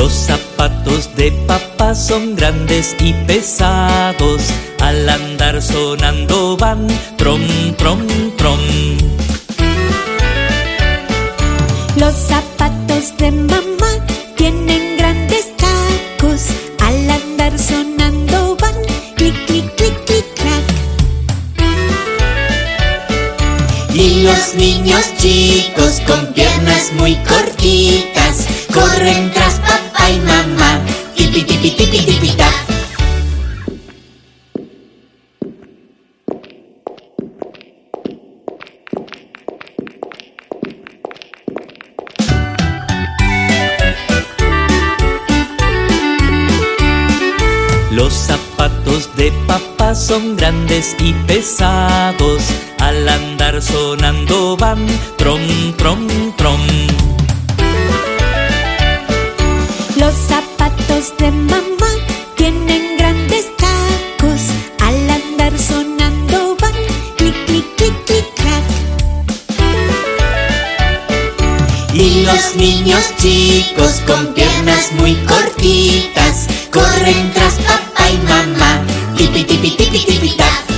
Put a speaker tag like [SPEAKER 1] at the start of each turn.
[SPEAKER 1] Los zapatos de papá son grandes y pesados, al andar sonando van trom, trom, trom.
[SPEAKER 2] Los zapatos de mamá tienen grandes tacos, al andar sonando van clic, clic, clic, clic, clac.
[SPEAKER 3] Y los niños chicos con piernas muy cortitas corren
[SPEAKER 1] Los zapatos de papá son grandes y pesados, al andar sonando van trom, trom, trom.
[SPEAKER 2] Los zapatos de mamá tienen grandes tacos, al andar sonando van clic, clic, clic, clic, clac.
[SPEAKER 3] Y los niños chicos con piernas muy cortitas tipi tipi tap.